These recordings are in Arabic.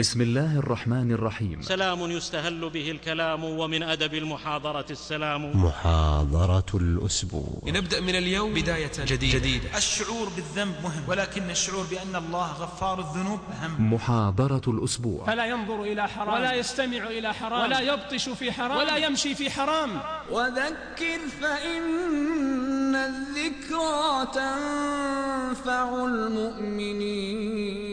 بسم الله الرحمن الرحيم. سلام يستهل به الكلام ومن أدب المحاضرة السلام. محاضرة الأسبوع. لنبدأ من اليوم بداية جديدة, جديدة. الشعور بالذنب مهم ولكن الشعور بأن الله غفار الذنوب أهم. محاضرة الأسبوع. فلا ينظر إلى حرام. ولا يستمع إلى حرام. ولا يبطش في حرام. ولا يمشي في حرام. وذكر فإن الذكرى تنفع المؤمنين.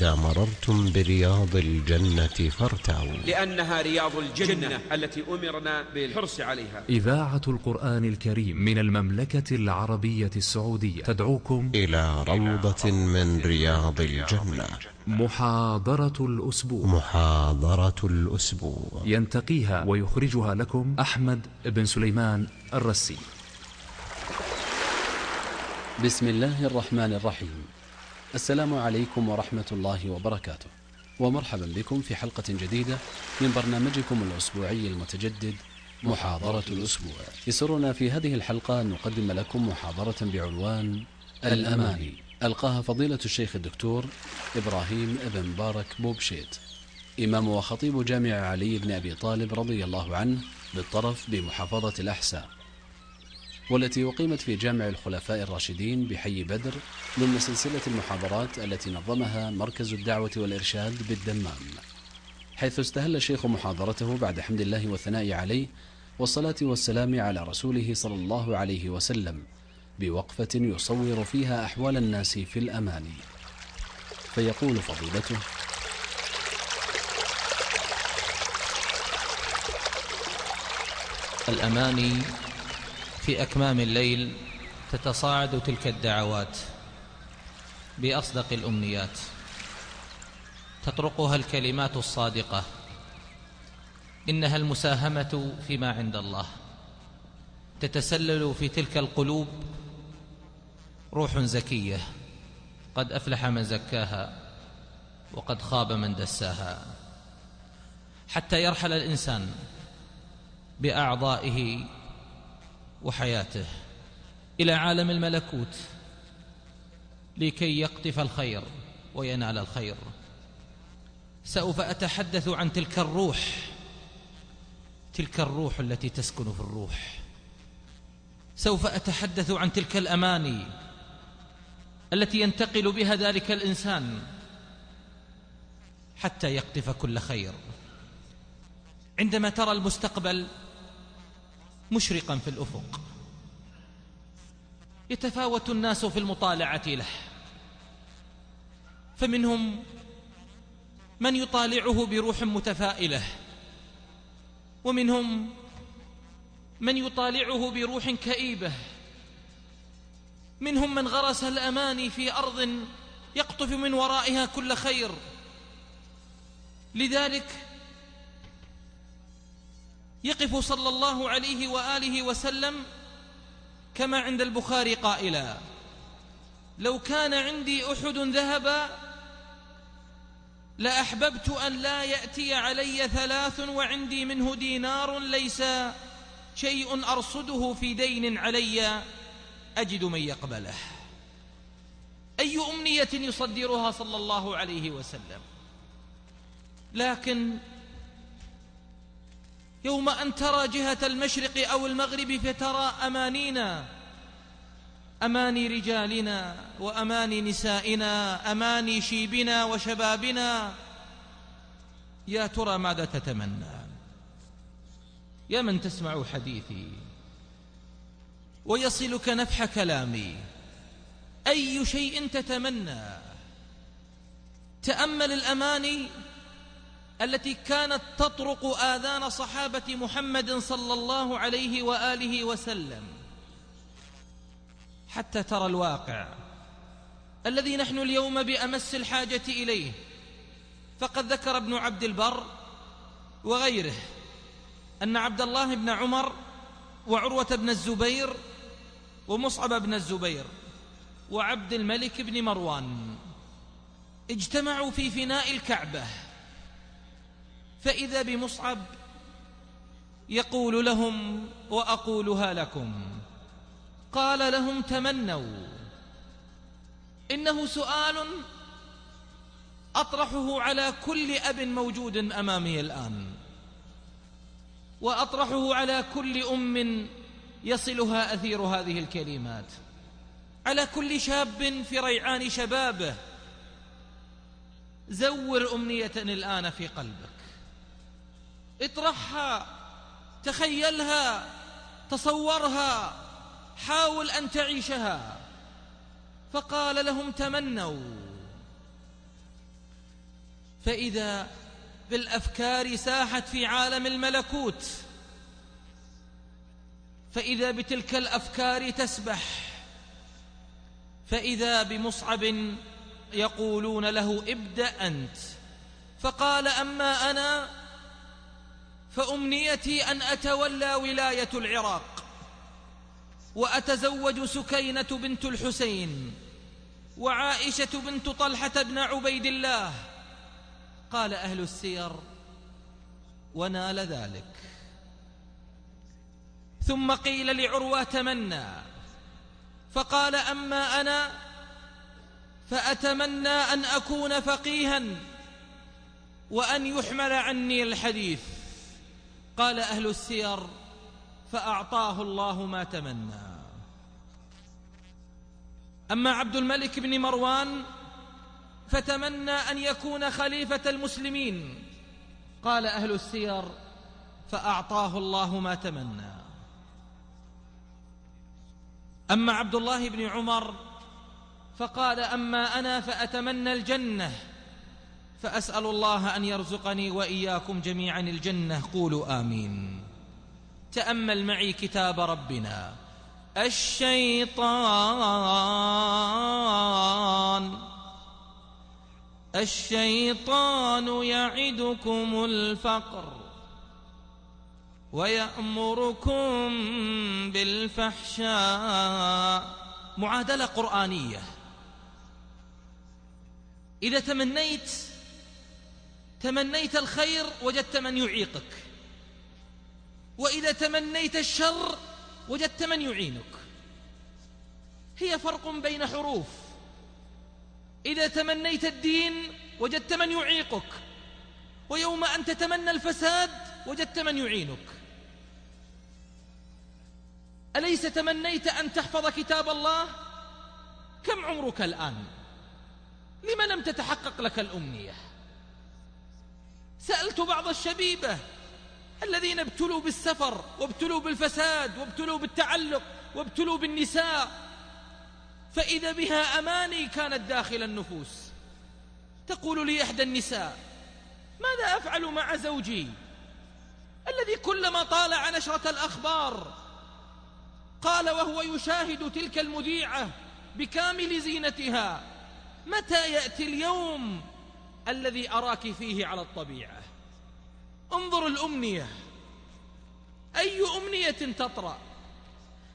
إذا مررتم برياض الجنة فارتعوا. لأنها رياض الجنة التي أمرنا بالحرص عليها. إذاعة القرآن الكريم من المملكة العربية السعودية. تدعوكم إلى روضة من رياض الجنة. محاضرة الأسبوع. محاضرة الأسبوع. ينتقيها ويخرجها لكم أحمد بن سليمان الرسي. بسم الله الرحمن الرحيم. السلام عليكم ورحمة الله وبركاته. ومرحبا بكم في حلقة جديدة من برنامجكم الأسبوعي المتجدد محاضرة الأسبوع. يسرنا في هذه الحلقة أن نقدم لكم محاضرة بعنوان الأماني. ألقاها فضيلة الشيخ الدكتور إبراهيم ابن مبارك بوبشيت إمام وخطيب جامع علي بن أبي طالب رضي الله عنه بالطرف بمحافظة الأحساء. والتي أقيمت في جامع الخلفاء الراشدين بحي بدر ضمن سلسلة المحاضرات التي نظمها مركز الدعوة والإرشاد بالدمام حيث استهل الشيخ محاضرته بعد حمد الله والثناء عليه والصلاة والسلام على رسوله صلى الله عليه وسلم بوقفة يصور فيها أحوال الناس في الأماني فيقول فضيلته الأماني في أكمام الليل تتصاعد تلك الدعوات بأصدق الأمنيات. تطرقها الكلمات الصادقة. إنها المساهمة فيما عند الله. تتسلل في تلك القلوب روح زكية. قد أفلح من زكاها وقد خاب من دساها. حتى يرحل الإنسان بأعضائه وحياته إلى عالم الملكوت لكي يقطف الخير وينال الخير. سوف أتحدث عن تلك الروح تلك الروح التي تسكن في الروح. سوف أتحدث عن تلك الأماني التي ينتقل بها ذلك الإنسان حتى يقطف كل خير. عندما ترى المستقبل مشرقا في الأفق. يتفاوت الناس في المطالعة له. فمنهم من يطالعه بروح متفائلة. ومنهم من يطالعه بروح كئيبة. منهم من غرس الأماني في أرض يقطف من ورائها كل خير. لذلك يقف صلى الله عليه وآله وسلم كما عند البخاري قائلا لو كان عندي أحد ذهبا لأحببت أن لا يأتي علي ثلاث وعندي منه دينار ليس شيء أرصده في دين علي أجد من يقبله. أي أمنية يصدرها صلى الله عليه وسلم؟ لكن يوم أن ترى جهة المشرق أو المغرب فترى أمانينا أماني رجالنا وأماني نسائنا أماني شيبنا وشبابنا. يا ترى ماذا تتمنى؟ يا من تسمع حديثي. ويصلك نفح كلامي. أي شيء تتمنى؟ تأمل الأماني التي كانت تطرق آذان صحابة محمد صلى الله عليه وآله وسلم. حتى ترى الواقع. الذي نحن اليوم بأمس الحاجة إليه. فقد ذكر ابن عبد البر وغيره أن عبد الله بن عمر وعروة بن الزبير ومصعب بن الزبير وعبد الملك بن مروان اجتمعوا في فناء الكعبة. فإذا بمصعب يقول لهم وأقولها لكم. قال لهم تمنوا. إنه سؤال أطرحه على كل أب موجود أمامي الآن. وأطرحه على كل أم يصلها أثير هذه الكلمات. على كل شاب في ريعان شبابه. زور أمنية الآن في قلبك اطرحها تخيلها تصورها حاول أن تعيشها. فقال لهم تمنوا. فإذا بالأفكار ساحت في عالم الملكوت فإذا بتلك الأفكار تسبح فإذا بمصعب يقولون له ابدأ أنت. فقال أما أنا فأمنيتي أن أتولى ولاية العراق وأتزوج سكينة بنت الحسين وعائشة بنت طلحة بن عبيد الله. قال أهل السير ونال ذلك. ثم قيل لعروة تمنى. فقال أما أنا فأتمنى أن أكون فقيها وأن يحمل عني الحديث. قال أهل السير فأعطاه الله ما تمنى. أما عبد الملك بن مروان فتمنى أن يكون خليفة المسلمين. قال أهل السير فأعطاه الله ما تمنى. أما عبد الله بن عمر فقال أما أنا فأتمنى الجنة. فأسأل الله أن يرزقني وإياكم جميعا الجنة. قولوا آمين. تأمل معي كتاب ربنا. الشيطان. الشيطان يعدكم الفقر ويأمركم بالفحشاء. معادلة قرآنية. إذا تمنيت تمنيت الخير وجدت من يعيقك. وإذا تمنيت الشر وجدت من يعينك. هي فرق بين حروف. إذا تمنيت الدين وجدت من يعيقك. ويوم أن تتمنى الفساد وجدت من يعينك. أليس تمنيت أن تحفظ كتاب الله؟ كم عمرك الآن؟ لما لم تتحقق لك الأمنية؟ سألت بعض الشبيبة الذين ابتلوا بالسفر وابتلوا بالفساد وابتلوا بالتعلق وابتلوا بالنساء فإذا بها أماني كانت داخل النفوس. تقول لي إحدى النساء ماذا أفعل مع زوجي؟ الذي كلما طالع نشرة الأخبار قال وهو يشاهد تلك المذيعة بكامل زينتها متى يأتي اليوم الذي أراك فيه على الطبيعة. انظر الأمنية. أي أمنية تطرأ؟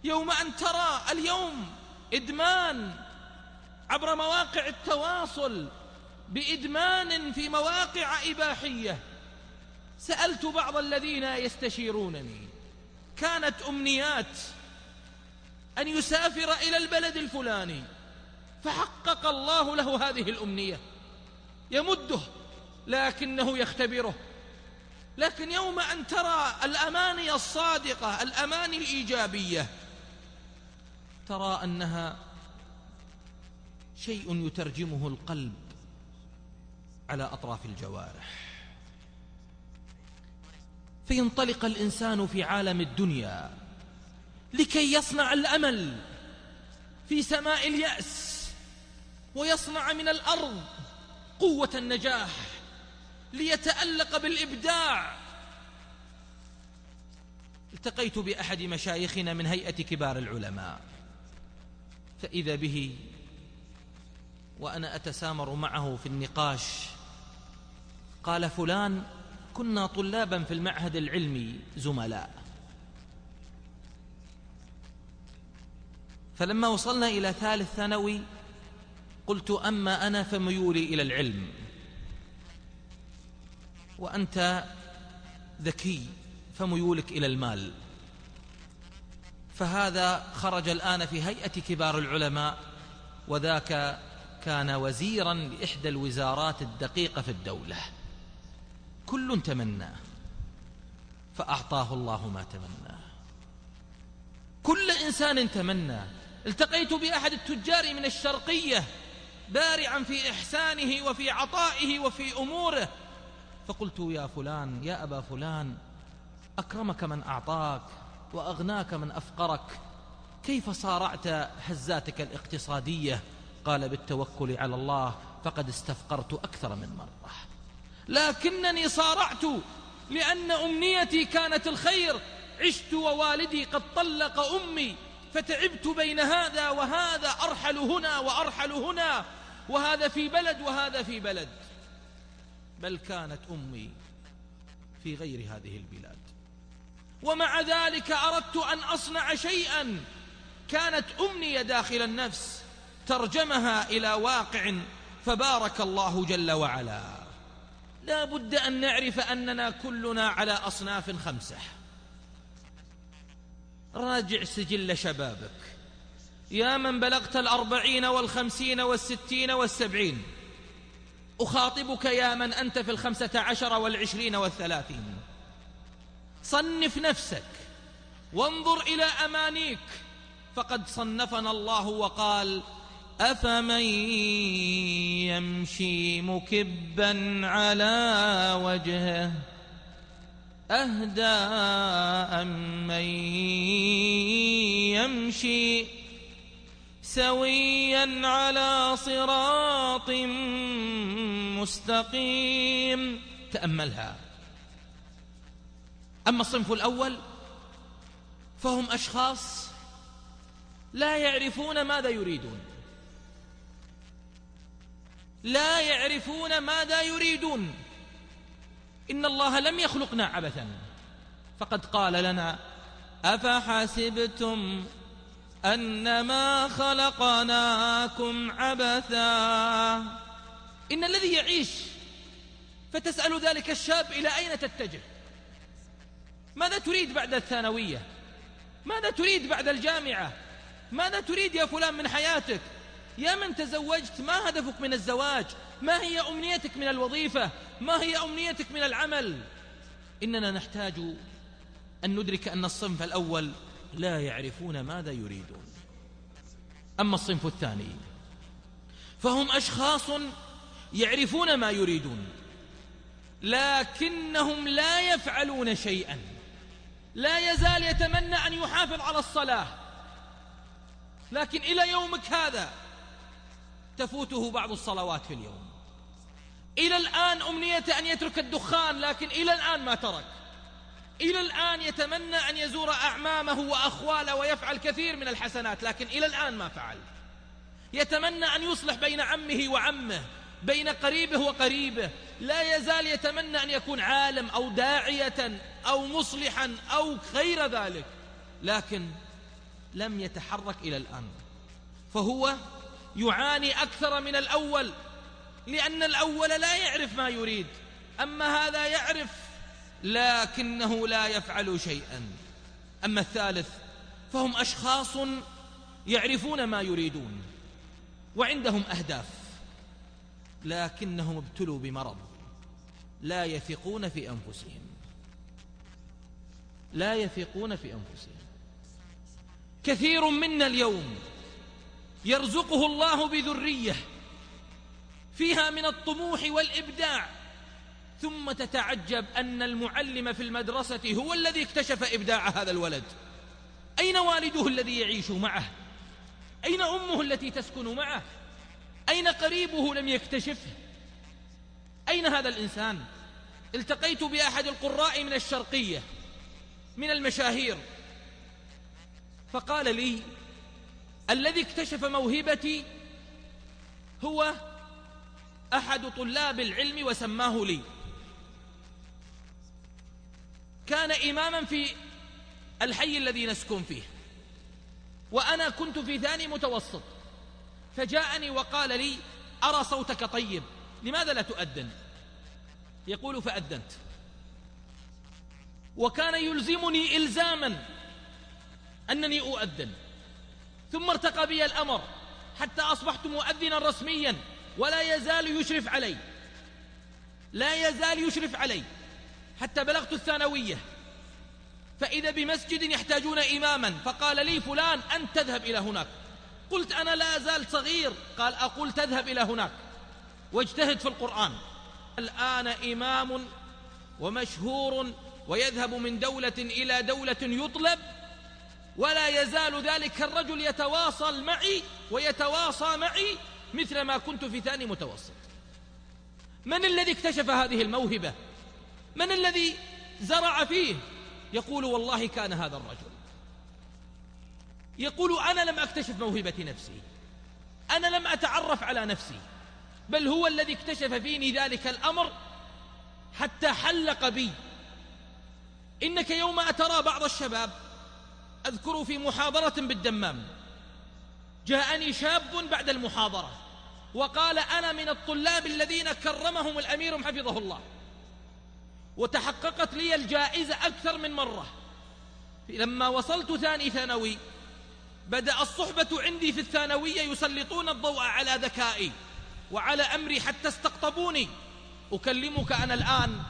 يوم أن ترى اليوم إدمان عبر مواقع التواصل بإدمان في مواقع إباحية. سألت بعض الذين يستشيرونني. كانت أمنيات أن يسافر إلى البلد الفلاني فحقق الله له هذه الأمنية. يمده لكنه يختبره. لكن يوم أن ترى الأماني الصادقة الأماني الإيجابية ترى أنها شيء يترجمه القلب على أطراف الجوارح. فينطلق الإنسان في عالم الدنيا لكي يصنع الأمل في سماء اليأس ويصنع من الأرض قوة النجاح ليتألق بالإبداع. التقيت بأحد مشايخنا من هيئة كبار العلماء فإذا به وأنا أتسامر معه في النقاش قال فلان كنا طلابا في المعهد العلمي زملاء. فلما وصلنا إلى ثالث ثانوي قلت أما أنا فميولي إلى العلم. وأنت ذكي فميولك إلى المال. فهذا خرج الآن في هيئة كبار العلماء وذاك كان وزيرا لإحدى الوزارات الدقيقة في الدولة. كل تمناه فأعطاه الله ما تمناه كل إنسان تمنى. التقيت بأحد التجار من الشرقية بارعا في إحسانه وفي عطائه وفي أموره. فقلت يا فلان يا أبا فلان أكرمك من أعطاك وأغناك من أفقرك. كيف صارعت هزاتك الاقتصادية؟ قال بالتوكل على الله فقد استفقرت أكثر من مرة. لكنني صارعت لأن أمنيتي كانت الخير. عشت ووالدي قد طلق أمي فتعبت بين هذا وهذا أرحل هنا وأرحل هنا. وهذا في بلد وهذا في بلد بل كانت أمي في غير هذه البلاد. ومع ذلك أردت أن أصنع شيئا كانت أمنية داخل النفس ترجمها إلى واقع فبارك الله جل وعلا. لا بد أن نعرف أننا كلنا على أصناف خمسة. راجع سجل شبابك. يا من بلغت الأربعين والخمسين والستين والسبعين. أخاطبك يا من أنت في الخمسة عشر والعشرين والثلاثين. صنف نفسك وانظر إلى أمانيك. فقد صنفنا الله وقال أفمن يمشي مكبا على وجهه؟ أهدى أمن يمشي؟ سويا على صراط مستقيم. تأملها. أما الصنف الأول فهم أشخاص لا يعرفون ماذا يريدون. لا يعرفون ماذا يريدون. إن الله لم يخلقنا عبثا. فقد قال لنا أفحسبتم أنما خلقناكم عبثا. إن الذي يعيش فتسأل ذلك الشاب إلى أين تتجه؟ ماذا تريد بعد الثانوية؟ ماذا تريد بعد الجامعة؟ ماذا تريد يا فلان من حياتك؟ يا من تزوجت ما هدفك من الزواج؟ ما هي أمنيتك من الوظيفة؟ ما هي أمنيتك من العمل؟ إننا نحتاج أن ندرك أن الصنف الأول لا يعرفون ماذا يريدون. أما الصنف الثاني فهم أشخاص يعرفون ما يريدون لكنهم لا يفعلون شيئا. لا يزال يتمنى أن يحافظ على الصلاة. لكن إلى يومك هذا تفوته بعض الصلوات في اليوم. إلى الآن أمنية أن يترك الدخان لكن إلى الآن ما ترك. إلى الآن يتمنى أن يزور أعمامه وأخواله ويفعل كثير من الحسنات لكن إلى الآن ما فعل. يتمنى أن يصلح بين عمه وعمه بين قريبه وقريبه. لا يزال يتمنى أن يكون عالم أو داعية أو مصلحا أو غير ذلك لكن لم يتحرك إلى الآن. فهو يعاني أكثر من الأول لأن الأول لا يعرف ما يريد. أما هذا يعرف لكنه لا يفعل شيئا. أما الثالث فهم أشخاص يعرفون ما يريدون وعندهم أهداف لكنهم ابتلوا بمرض لا يثقون في أنفسهم. لا يثقون في أنفسهم. كثير منا اليوم يرزقه الله بذرية فيها من الطموح والإبداع ثم تتعجب أن المعلم في المدرسة هو الذي اكتشف إبداع هذا الولد. أين والده الذي يعيش معه؟ أين أمه التي تسكن معه؟ أين قريبه لم يكتشفه أين هذا الإنسان؟ التقيت بأحد القراء من الشرقية من المشاهير. فقال لي الذي اكتشف موهبتي هو أحد طلاب العلم وسماه لي. كان إماما في الحي الذي نسكن فيه. وأنا كنت في ثاني متوسط. فجاءني وقال لي أرى صوتك طيب. لماذا لا تؤذن؟ يقول فأذنت. وكان يلزمني إلزاما أنني أؤذن. ثم ارتقى بي الأمر حتى أصبحت مؤذنا رسميا. ولا يزال يشرف علي. لا يزال يشرف علي. حتى بلغت الثانوية. فإذا بمسجد يحتاجون إماما فقال لي فلان أنت تذهب إلى هناك. قلت أنا لا أزال صغير. قال أقول تذهب إلى هناك. واجتهد في القرآن. الآن إمام ومشهور ويذهب من دولة إلى دولة يطلب ولا يزال ذلك الرجل يتواصل معي ويتواصى معي مثل ما كنت في ثاني متوسط. من الذي اكتشف هذه الموهبة؟ من الذي زرع فيه؟ يقول والله كان هذا الرجل. يقول أنا لم أكتشف موهبة نفسي. أنا لم أتعرف على نفسي. بل هو الذي اكتشف فيني ذلك الأمر حتى حلق بي. إنك يوم أترى بعض الشباب أذكر في محاضرة بالدمام. جاءني شاب بعد المحاضرة وقال أنا من الطلاب الذين كرمهم الأمير حفظه الله. وتحققت لي الجائزة أكثر من مرة. لما وصلت ثاني ثانوي بدأ الصحبة عندي في الثانوية يسلطون الضوء على ذكائي وعلى أمري حتى استقطبوني. أكلمك أنا الآن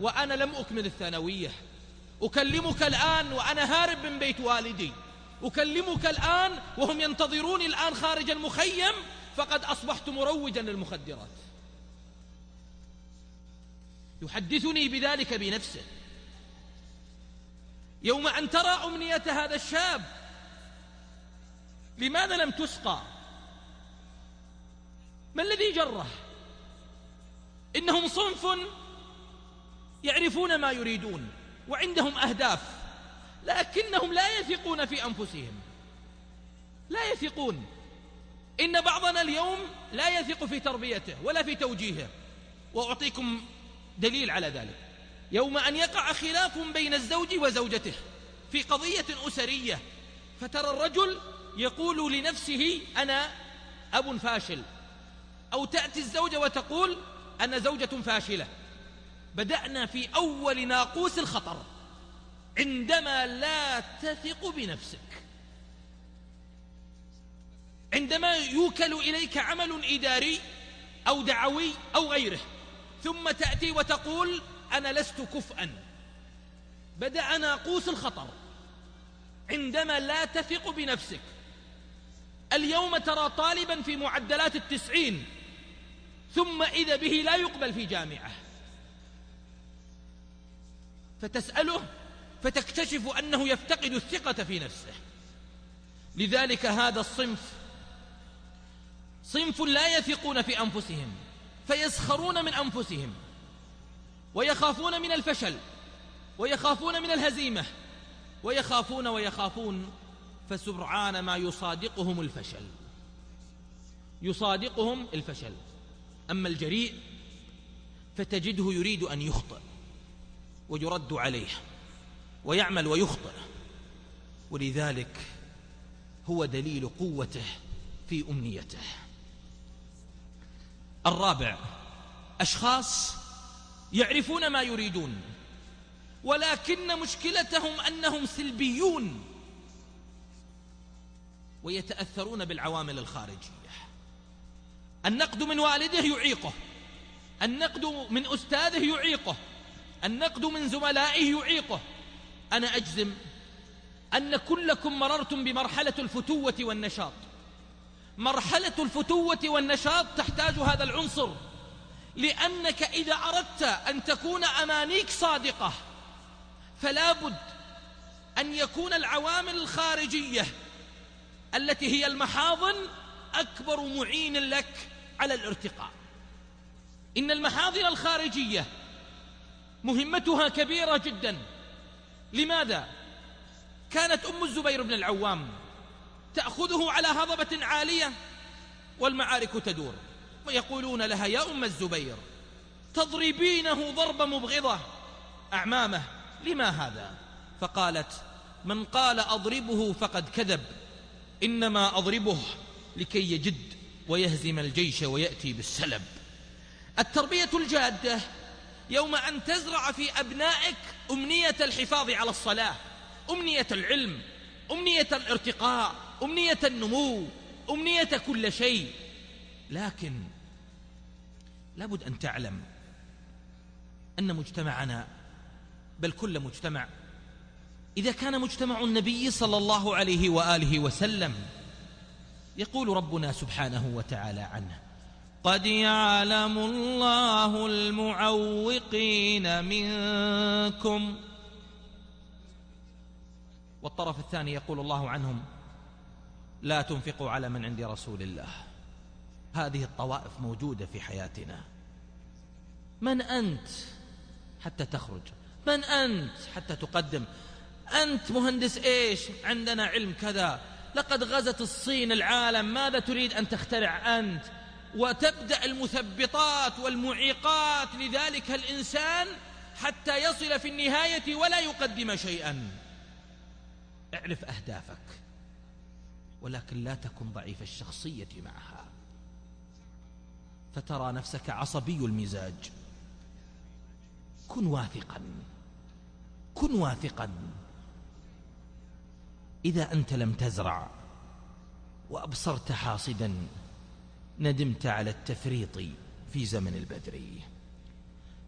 وأنا لم أكمل الثانوية. أكلمك الآن وأنا هارب من بيت والدي. أكلمك الآن وهم ينتظروني الآن خارج المخيم فقد أصبحت مروجا للمخدرات. يحدثني بذلك بنفسه. يوم أن ترى أمنية هذا الشاب لماذا لم تسقى؟ ما الذي جره؟ إنهم صنف يعرفون ما يريدون وعندهم أهداف لكنهم لا يثقون في أنفسهم. لا يثقون. إن بعضنا اليوم لا يثق في تربيته ولا في توجيهه. وأعطيكم دليل على ذلك. يوم أن يقع خلاف بين الزوج وزوجته في قضية أسرية فترى الرجل يقول لنفسه أنا أب فاشل. أو تأتي الزوجة وتقول أنا زوجة فاشلة. بدأنا في أول ناقوس الخطر. عندما لا تثق بنفسك. عندما يوكل إليك عمل إداري أو دعوي أو غيره. ثم تأتي وتقول أنا لست كفءا بدأ ناقوس الخطر. عندما لا تثق بنفسك. اليوم ترى طالبا في معدلات التسعين. ثم إذا به لا يقبل في جامعة. فتسأله فتكتشف أنه يفتقد الثقة في نفسه. لذلك هذا الصنف صنف لا يثقون في أنفسهم. فيسخرون من أنفسهم ويخافون من الفشل ويخافون من الهزيمة ويخافون ويخافون فسرعان ما يصادقهم الفشل. يصادقهم الفشل. أما الجريء فتجده يريد أن يخطئ ويرد عليه ويعمل ويخطئ. ولذلك هو دليل قوته في أمنيته. الرابع أشخاص يعرفون ما يريدون ولكن مشكلتهم أنهم سلبيون ويتأثرون بالعوامل الخارجية. النقد من والده يعيقه النقد من أستاذه يعيقه النقد من زملائه يعيقه. أنا أجزم أن كلكم مررتم بمرحلة الفتوة والنشاط. مرحلة الفتوة والنشاط تحتاج هذا العنصر. لأنك إذا أردت أن تكون أمانيك صادقة فلا بد أن يكون العوامل الخارجية التي هي المحاضن أكبر معين لك على الارتقاء. إن المحاضن الخارجية مهمتها كبيرة جدا. لماذا؟ كانت أم الزبير بن العوام تأخذه على هضبة عالية والمعارك تدور. ويقولون لها يا أم الزبير تضربينه ضرب مبغضة. أعمامه لما هذا؟ فقالت من قال أضربه فقد كذب. إنما أضربه لكي يجد ويهزم الجيش ويأتي بالسلب. التربية الجادة يوم أن تزرع في أبنائك أمنية الحفاظ على الصلاة أمنية العلم أمنية الارتقاء. أمنية النمو أمنية كل شيء. لكن لابد أن تعلم أن مجتمعنا بل كل مجتمع إذا كان مجتمع النبي صلى الله عليه وآله وسلم يقول ربنا سبحانه وتعالى عنه قد يعلم الله المعوقين منكم. والطرف الثاني يقول الله عنهم لا تنفقوا على من عند رسول الله. هذه الطوائف موجودة في حياتنا. من أنت حتى تخرج؟ من أنت حتى تقدم؟ أنت مهندس إيش؟ عندنا علم كذا. لقد غزت الصين العالم ماذا تريد أن تخترع أنت؟ وتبدأ المثبطات والمعيقات لذلك الإنسان حتى يصل في النهاية ولا يقدم شيئا. اعرف أهدافك. ولكن لا تكن ضعيف الشخصية معها. فترى نفسك عصبي المزاج. كن واثقا. كن واثقا. إذا أنت لم تزرع وأبصرت حاصدا ندمت على التفريط في زمن البدري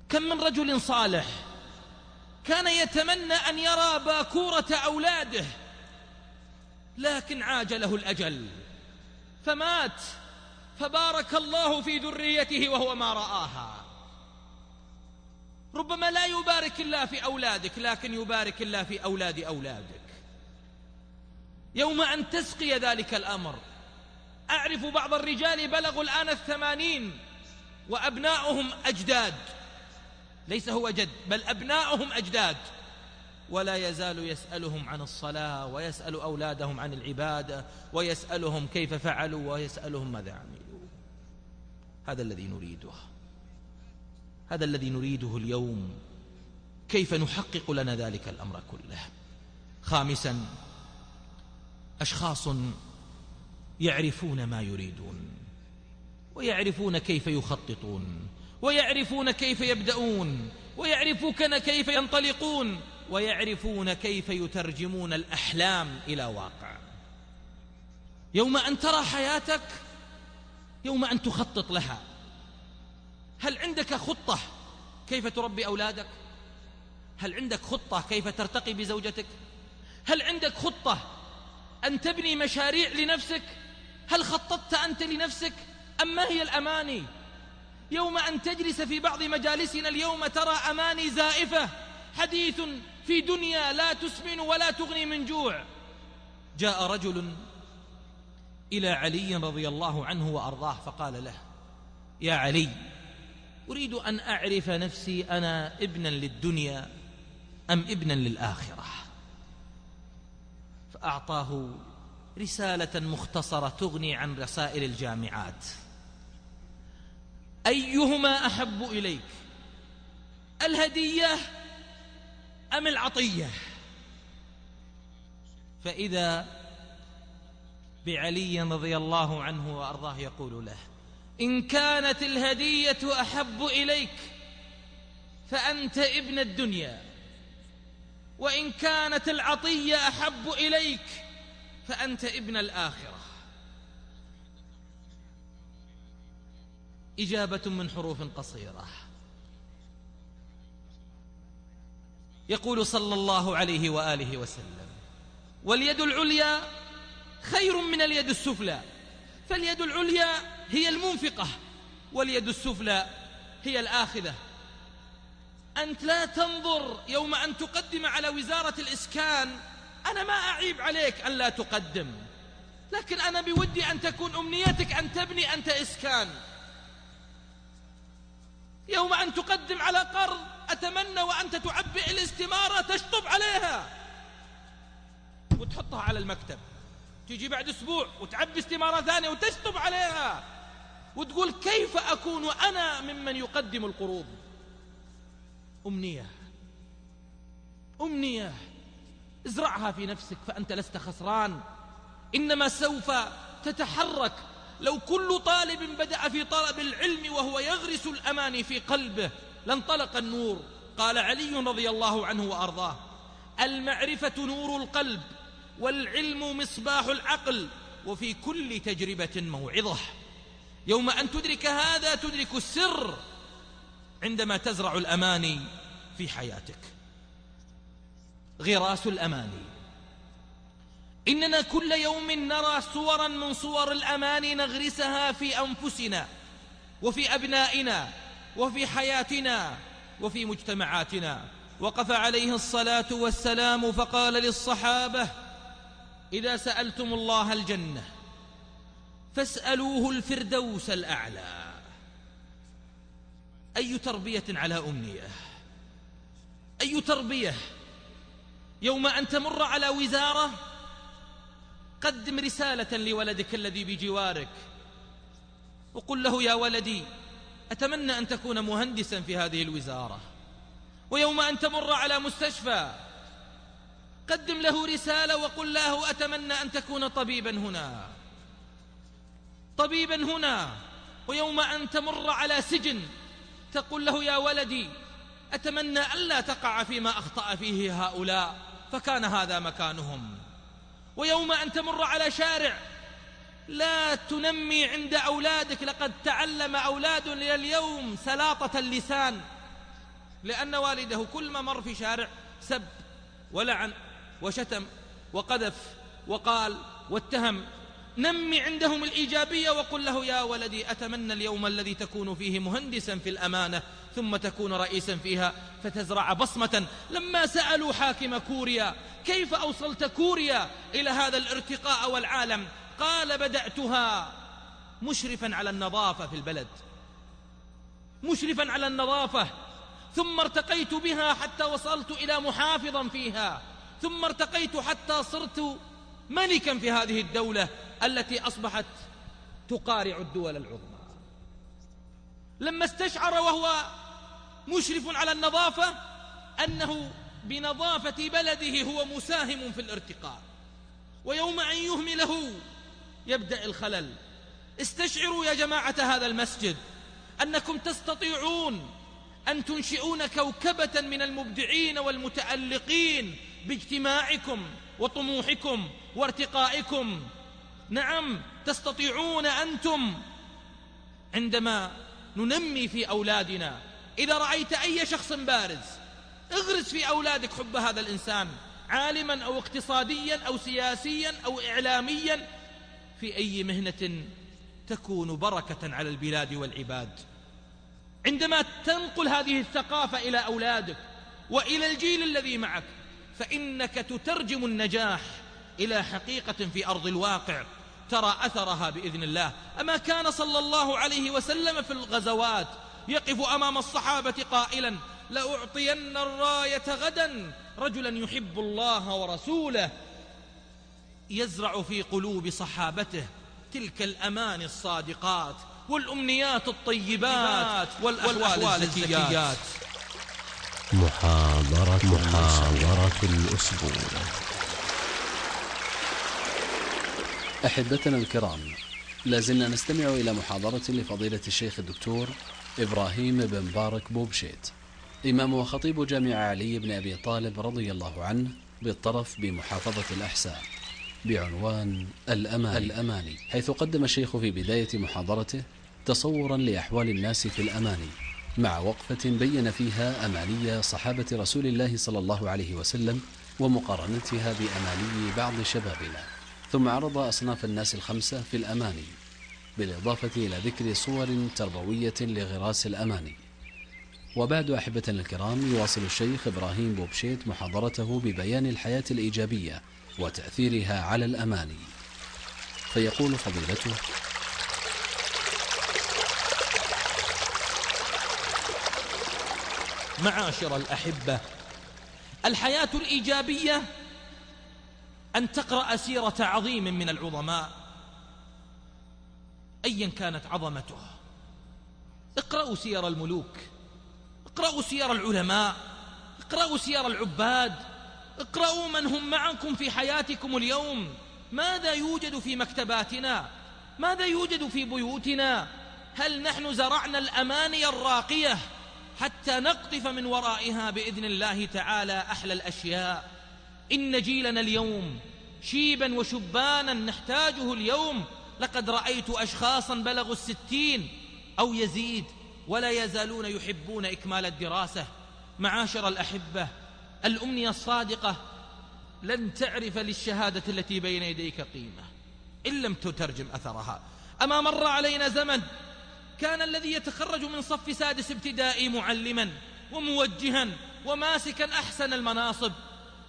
كم من رجل صالح كان يتمنى أن يرى باكورة أولاده لكن عاجله الأجل. فمات. فبارك الله في ذريته وهو ما رآها. ربما لا يبارك الله في أولادك لكن يبارك الله في أولاد أولادك. يوم أن تسقي ذلك الأمر أعرف بعض الرجال بلغوا الآن الثمانين وأبناؤهم أجداد. ليس هو جد بل أبناؤهم أجداد. ولا يزال يسألهم عن الصلاة ويسأل أولادهم عن العبادة ويسألهم كيف فعلوا ويسألهم ماذا عملوا. هذا الذي نريده. هذا الذي نريده اليوم. كيف نحقق لنا ذلك الأمر كله؟ خامسا أشخاص يعرفون ما يريدون ويعرفون كيف يخططون ويعرفون كيف يبدأون ويعرفون كيف ينطلقون. ويعرفون كيف يترجمون الأحلام إلى واقع. يوم أن ترى حياتك يوم أن تخطط لها. هل عندك خطة كيف تربي أولادك؟ هل عندك خطة كيف ترتقي بزوجتك؟ هل عندك خطة أن تبني مشاريع لنفسك؟ هل خططت أنت لنفسك؟ أم ما هي الأماني؟ يوم أن تجلس في بعض مجالسنا اليوم ترى أماني زائفة حديث في دنيا لا تسمن ولا تغني من جوع. جاء رجل إلى علي رضي الله عنه وأرضاه فقال له يا علي أريد أن أعرف نفسي أنا ابنا للدنيا أم ابنا للآخرة؟ فأعطاه رسالة مختصرة تغني عن رسائل الجامعات. أيهما أحب إليك؟ الهدية أم العطية؟ فإذا بعلي رضي الله عنه وأرضاه يقول له إن كانت الهدية أحب إليك فأنت ابن الدنيا وإن كانت العطية أحب إليك فأنت ابن الآخرة. إجابة من حروف قصيرة. يقول صلى الله عليه وآله وسلم واليد العليا خير من اليد السفلى فاليد العليا هي المنفقة واليد السفلى هي الآخذة. أنت لا تنظر يوم أن تقدم على وزارة الإسكان أنا ما أعيب عليك أن لا تقدم. لكن أنا بودي أن تكون أمنيتك أن تبني أنت إسكان. يوم أن تقدم على قرض أتمنى وأنت تعبئ الاستمارة تشطب عليها. وتحطها على المكتب. تيجي بعد أسبوع وتعبي استمارة ثانية وتشطب عليها. وتقول كيف أكون أنا ممن يقدم القروض؟ أمنية. أمنية. ازرعها في نفسك فأنت لست خسران. إنما سوف تتحرك. لو كل طالب بدأ في طلب العلم وهو يغرس الأماني في قلبه لانطلق النور. قال علي رضي الله عنه وأرضاه. المعرفة نور القلب والعلم مصباح العقل وفي كل تجربة موعظة. يوم أن تدرك هذا تدرك السر عندما تزرع الأماني في حياتك. غراس الأماني. إننا كل يوم نرى صورا من صور الأماني نغرسها في أنفسنا وفي أبنائنا وفي حياتنا وفي مجتمعاتنا. وقف عليه الصلاة والسلام فقال للصحابة إذا سألتم الله الجنة فاسألوه الفردوس الأعلى. أي تربية على أمنية؟ أي تربية؟ يوم أن تمر على وزارة قدم رسالة لولدك الذي بجوارك وقل له يا ولدي أتمنى أن تكون مهندسا في هذه الوزارة ويوم أن تمر على مستشفى قدم له رسالة وقل له أتمنى أن تكون طبيبا هنا. طبيبا هنا ويوم أن تمر على سجن تقول له يا ولدي أتمنى ألا تقع فيما أخطأ فيه هؤلاء فكان هذا مكانهم. ويوم أن تمر على شارع لا تنمي عند أولادك لقد تعلم أولاد إلى اليوم سلاطة اللسان لأن والده كل ما مر في شارع سب ولعن وشتم وقذف وقال واتهم. نمي عندهم الإيجابية وقل له يا ولدي أتمنى اليوم الذي تكون فيه مهندسا في الأمانة ثم تكون رئيسا فيها فتزرع بصمة. لما سألوا حاكم كوريا كيف أوصلت كوريا إلى هذا الارتقاء والعالم؟ قال بدأتها مشرفا على النظافة في البلد. مشرفا على النظافة. ثم ارتقيت بها حتى وصلت إلى محافظا فيها. ثم ارتقيت حتى صرت ملكا في هذه الدولة التي أصبحت تقارع الدول العظمى. لما استشعر وهو مشرف على النظافة أنه بنظافة بلده هو مساهم في الارتقاء. ويوم أن يهمله يبدأ الخلل. استشعروا يا جماعة هذا المسجد. أنكم تستطيعون أن تنشئون كوكبة من المبدعين والمتألقين باجتماعكم وطموحكم وارتقائكم. نعم تستطيعون أنتم. عندما ننمي في أولادنا إذا رأيت أي شخص بارز اغرس في أولادك حب هذا الإنسان عالما أو اقتصاديا أو سياسيا أو إعلاميا في أي مهنة تكون بركة على البلاد والعباد. عندما تنقل هذه الثقافة إلى أولادك وإلى الجيل الذي معك فإنك تترجم النجاح إلى حقيقة في أرض الواقع ترى أثرها بإذن الله. أما كان صلى الله عليه وسلم في الغزوات يقف أمام الصحابة قائلا لأعطين الراية غدا رجلا يحب الله ورسوله يزرع في قلوب صحابته تلك الأمان الصادقات والأمنيات الطيبات والأحوال الزكيات. محاضرة محاضرة الأسبوع. أحبتنا الكرام لازلنا نستمع إلى محاضرة لفضيلة الشيخ الدكتور إبراهيم بن بارك بوبشيت إمام وخطيب جامع علي بن أبي طالب رضي الله عنه بالطرف بمحافظة الأحساء. بعنوان الأماني, الأماني حيث قدم الشيخ في بداية محاضرته تصورا لأحوال الناس في الأماني مع وقفة بين فيها أماني صحابة رسول الله صلى الله عليه وسلم ومقارنتها بأماني بعض شبابنا. ثم عرض أصناف الناس الخمسة في الأماني بالإضافة إلى ذكر صور تربوية لغراس الأماني. وبعد أحبتنا الكرام يواصل الشيخ إبراهيم بوبشيت محاضرته ببيان الحياة الإيجابية وتأثيرها على الأماني. فيقول فضيلته معاشر الأحبة الحياة الإيجابية أن تقرأ سيرة عظيم من العظماء أيا كانت عظمته. اقرأوا سير الملوك اقرأوا سير العلماء اقرأوا سير العباد اقرأوا من هم معكم في حياتكم اليوم. ماذا يوجد في مكتباتنا؟ ماذا يوجد في بيوتنا؟ هل نحن زرعنا الأماني الراقية حتى نقطف من ورائها بإذن الله تعالى أحلى الأشياء؟ إن جيلنا اليوم شيبا وشبانا نحتاجه اليوم. لقد رأيت أشخاصا بلغوا الستين أو يزيد ولا يزالون يحبون إكمال الدراسة. معاشر الأحبة الأمنية الصادقة لن تعرف للشهادة التي بين يديك قيمة إن لم تترجم أثرها. أما مر علينا زمن كان الذي يتخرج من صف سادس ابتدائي معلما وموجها وماسكا أحسن المناصب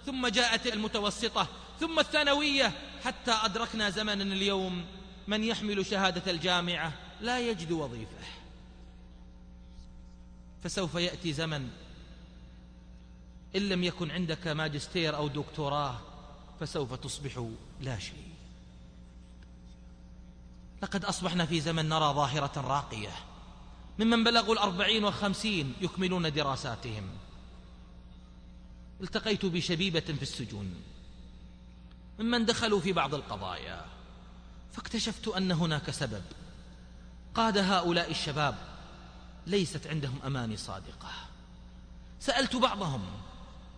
ثم جاءت المتوسطة ثم الثانوية حتى أدركنا زمنا اليوم من يحمل شهادة الجامعة لا يجد وظيفة. فسوف يأتي زمن إن لم يكن عندك ماجستير أو دكتوراه فسوف تصبح لا شيء. لقد أصبحنا في زمن نرى ظاهرة راقية. ممن بلغوا الأربعين والخمسين يكملون دراساتهم. التقيت بشبيبة في السجون. ممن دخلوا في بعض القضايا. فاكتشفت أن هناك سبب. قاد هؤلاء الشباب ليست عندهم أماني صادقة. سألت بعضهم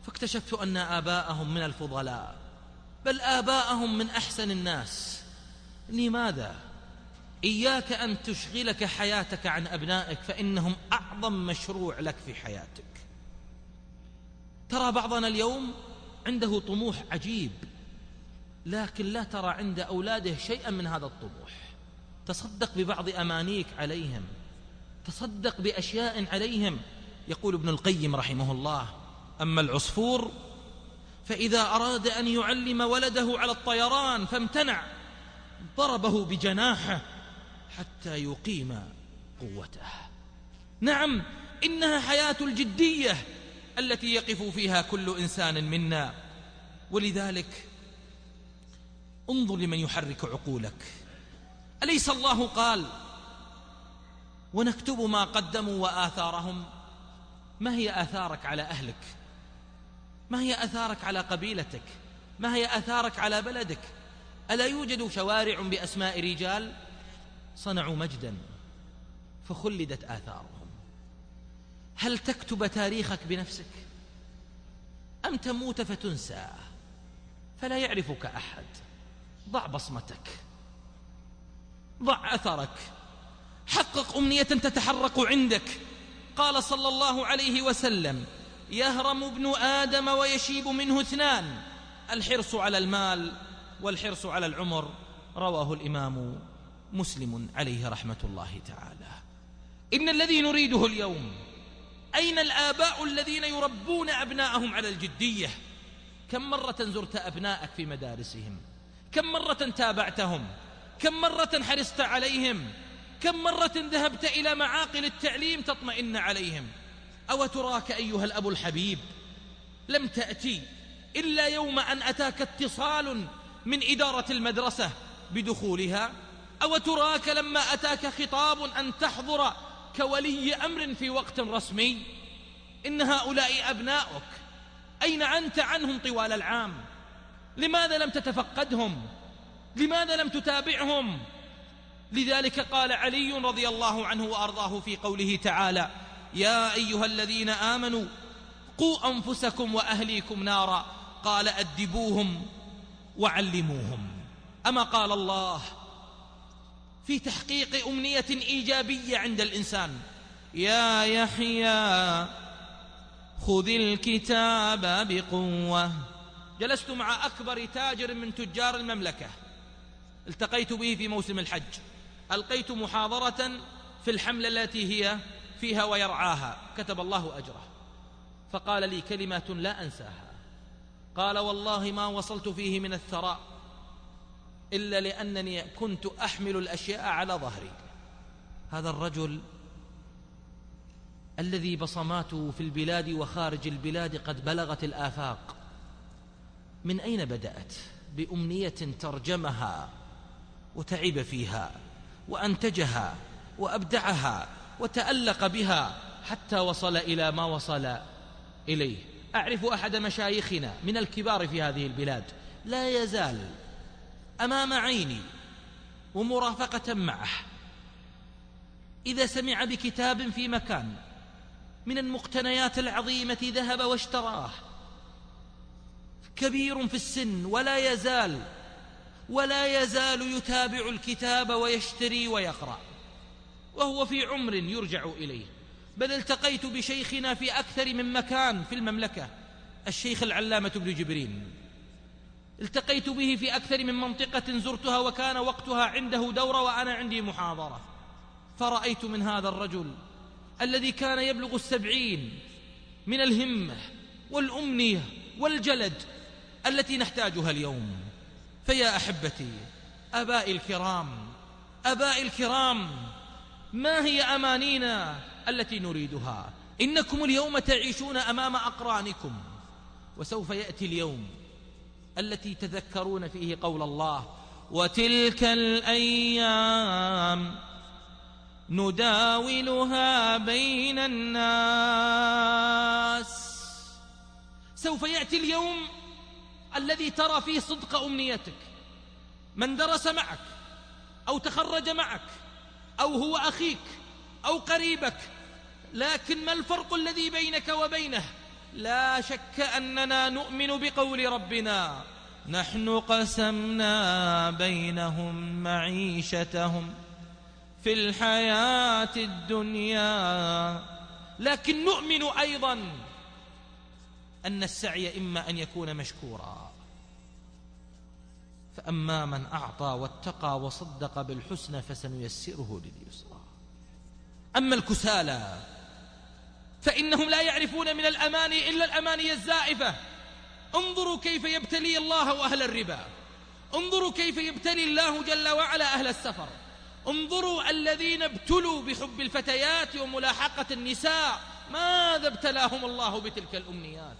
فاكتشفت أن آباءهم من الفضلاء بل آباءهم من أحسن الناس. لماذا؟ إياك أن تشغلك حياتك عن أبنائك فإنهم أعظم مشروع لك في حياتك. ترى بعضنا اليوم عنده طموح عجيب لكن لا ترى عند أولاده شيئا من هذا الطموح. تصدق ببعض أمانيك عليهم تصدق بأشياء عليهم يقول ابن القيم رحمه الله. أما العصفور فإذا أراد أن يعلم ولده على الطيران فامتنع ضربه بجناحه حتى يقيم قوته. نعم إنها حياة الجدية التي يقف فيها كل إنسان منا. ولذلك انظر لمن يحرك عقولك. أليس الله قال ونكتب ما قدموا وآثارهم ما هي آثارك على أهلك؟ ما هي آثارك على قبيلتك؟ ما هي آثارك على بلدك؟ ألا يوجد شوارع بأسماء رجال؟ صنعوا مجدا فخلدت آثارهم. هل تكتب تاريخك بنفسك؟ أم تموت فتنسى؟ فلا يعرفك أحد. ضع بصمتك. ضع أثرك. حقق أمنية تتحرك عندك. قال صلى الله عليه وسلم يهرم ابن آدم ويشيب منه اثنان الحرص على المال والحرص على العمر رواه الإمام مسلم عليه رحمة الله تعالى. إن الذي نريده اليوم أين الآباء الذين يربون أبناءهم على الجدية؟ كم مرة زرت أبناءك في مدارسهم؟ كم مرة تابعتهم؟ كم مرة حرصت عليهم؟ كم مرة ذهبت إلى معاقل التعليم تطمئن عليهم؟ أو تراك أيها الأب الحبيب؟ لم تأتي إلا يوم أن أتاك اتصال من إدارة المدرسة بدخولها. أو تراك لما أتاك خطاب أن تحضر كولي أمر في وقت رسمي. إن هؤلاء أبناؤك أين أنت عنهم طوال العام؟ لماذا لم تتفقدهم؟ لماذا لم تتابعهم؟ لذلك قال علي رضي الله عنه وأرضاه في قوله تعالى يا أيها الذين آمنوا قوا أنفسكم وأهليكم نارا. قال أدبوهم وعلموهم. أما قال الله في تحقيق أمنية إيجابية عند الإنسان يا يحيى خذ الكتاب بقوة. جلست مع أكبر تاجر من تجار المملكة. التقيت به في موسم الحج. ألقيت محاضرة في الحملة التي هي فيها ويرعاها. كتب الله أجره. فقال لي كلمات لا أنساها. قال والله ما وصلت فيه من الثراء إلا لأنني كنت أحمل الأشياء على ظهري. هذا الرجل الذي بصماته في البلاد وخارج البلاد قد بلغت الآفاق. من أين بدأت؟ بأمنية ترجمها وتعب فيها وأنتجها وأبدعها وتألق بها حتى وصل إلى ما وصل إليه. أعرف أحد مشايخنا من الكبار في هذه البلاد لا يزال أمام عيني ومرافقة معه. إذا سمع بكتاب في مكان من المقتنيات العظيمة ذهب واشتراه. كبير في السن ولا يزال ولا يزال يتابع الكتاب ويشتري ويقرأ. وهو في عمر يرجع إليه. بل التقيت بشيخنا في أكثر من مكان في المملكة الشيخ العلامة بن جبرين التقيت به في أكثر من منطقة زرتها وكان وقتها عنده دورة وأنا عندي محاضرة. فرأيت من هذا الرجل الذي كان يبلغ السبعين من الهمة والأمنية والجلد التي نحتاجها اليوم. فيا أحبتي أبائي الكرام أبائي الكرام ما هي أمانينا التي نريدها؟ إنكم اليوم تعيشون أمام أقرانكم. وسوف يأتي اليوم التي تذكرون فيه قول الله وتلك الأيام نداولها بين الناس. سوف يأتي اليوم الذي ترى فيه صدق أمنيتك. من درس معك أو تخرج معك أو هو أخيك أو قريبك لكن ما الفرق الذي بينك وبينه؟ لا شك أننا نؤمن بقول ربنا نحن قسمنا بينهم معيشتهم في الحياة الدنيا لكن نؤمن أيضا أن السعي إما أن يكون مشكورا. فأما من أعطى واتقى وصدق بالحسنى فسنيسره لليسرى. أما الكسالى فإنهم لا يعرفون من الأماني إلا الأماني الزائفة. انظروا كيف يبتلي الله أهل الربا. انظروا كيف يبتلي الله جل وعلا أهل السفر. انظروا الذين ابتلوا بحب الفتيات وملاحقة النساء. ماذا ابتلاهم الله بتلك الأمنيات؟